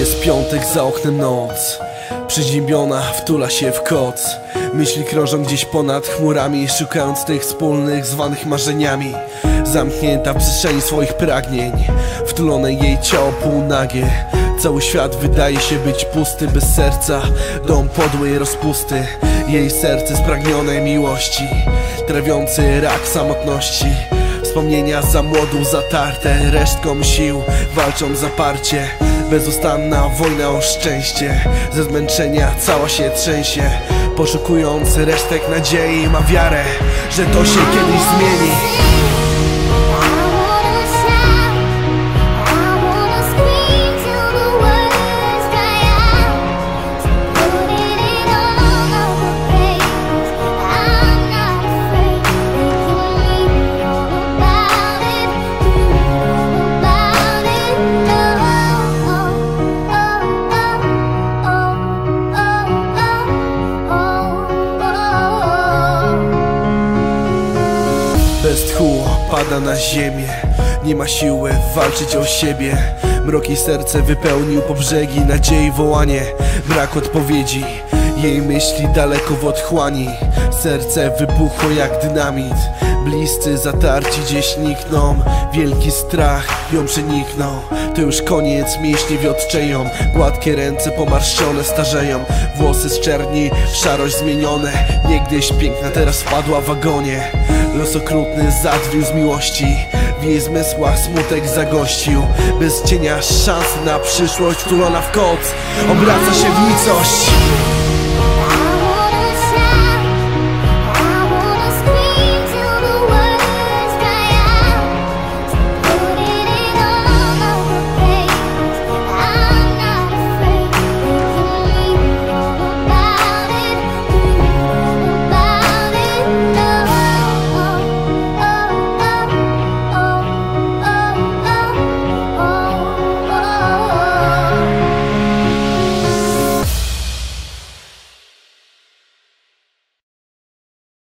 Jest piątek, za oknem noc. Przyziębiona wtula się w koc. Myśli krążą gdzieś ponad chmurami Szukając tych wspólnych, zwanych marzeniami. Zamknięta w przestrzeni swoich pragnień Wtulone jej ciało półnagie. Cały świat wydaje się być pusty Bez serca, dom podłej rozpusty Jej serce spragnione miłości. Trawiący rak samotności Wspomnienia za młodu zatarte Resztką sił. Walczą zaparcie Bezustanna wojna o szczęście. Ze zmęczenia cała się trzęsie. Poszukując resztek nadziei Ma wiarę, że to się kiedyś zmieni Bez tchu pada na ziemię. Nie ma siły walczyć o siebie. Mrok jej serce wypełnił po brzegi. Nadziei wołanie, brak odpowiedzi Jej myśli daleko w otchłani. Serce wybuchło jak dynamit. Bliscy zatarci gdzieś nikną. Wielki strach ją przeniknął. To już koniec, mięśnie wiotczeją. Gładkie ręce pomarszczone starzeją. Włosy z czerni szarość zmienione. Niegdyś piękna, teraz wpadła w agonie Los okrutny zadwił z miłości. W jej zmysłach smutek zagościł. Bez cienia szansy na przyszłość Wtulona w koc Obraca się w nicość I